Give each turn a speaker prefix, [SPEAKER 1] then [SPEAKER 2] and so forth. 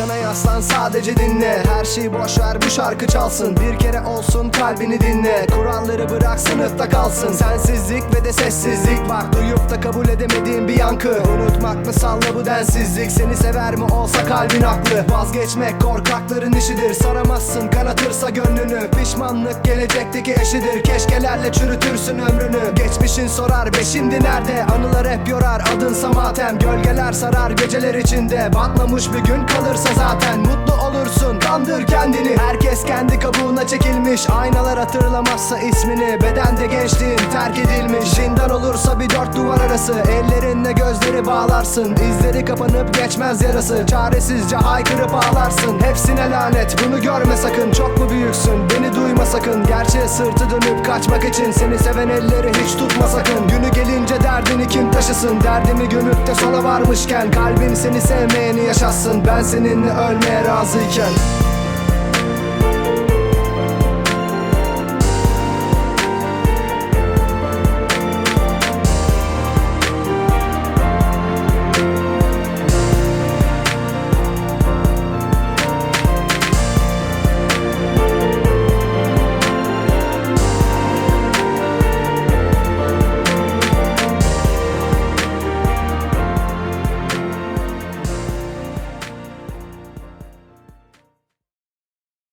[SPEAKER 1] Arkana yaslan sadece dinle. Her şeyi boş ver bu şarkı çalsın. Bir kere olsun kalbini dinle. Kuralları bırak sınıfta kalsın. Sensizlik ve de sessizlik. Bak duyup da kabul edemediğin bir yankı Unutmak mı salla bu densizlik? Seni sever mi olsa kalbin haklı. Vazgeçmek korkakların işidir. Saramazsın kanatırsa gönlünü. Pişmanlık gelecekteki eşidir. Keşkelerle çürütürsün ömrünü. Geçmişin sorar be şimdi nerede? Anılar hep yorar. Adınsa matem Gölgeler sarar geceler içinde. Batmamış bir gün kalırsa zaten Mutlu olursun. Kandır kendini. Herkes kendi kabuğuna çekilmiş. Aynalar hatırlamazsa ismini. Bedende gençliğin terk edilmiş. Zindan olursa bir dört duvar arası Ellerinle gözleri bağlarsın. İzleri kapanıp geçmez yarası. Çaresizce haykırıp ağlarsın. Hepsine lanet bunu görme sakın. Çok mu büyüksün? Beni duyma sakın. Gerçeğe sırtı dönüp kaçmak için Seni seven elleri hiç tutma sakın. Günü gelince derdini kim taşısın? Derdimi gömüp de sona varmışken Kalbim seni sevmeyeni yaşatsın. Ben seninle ölmeye razıyken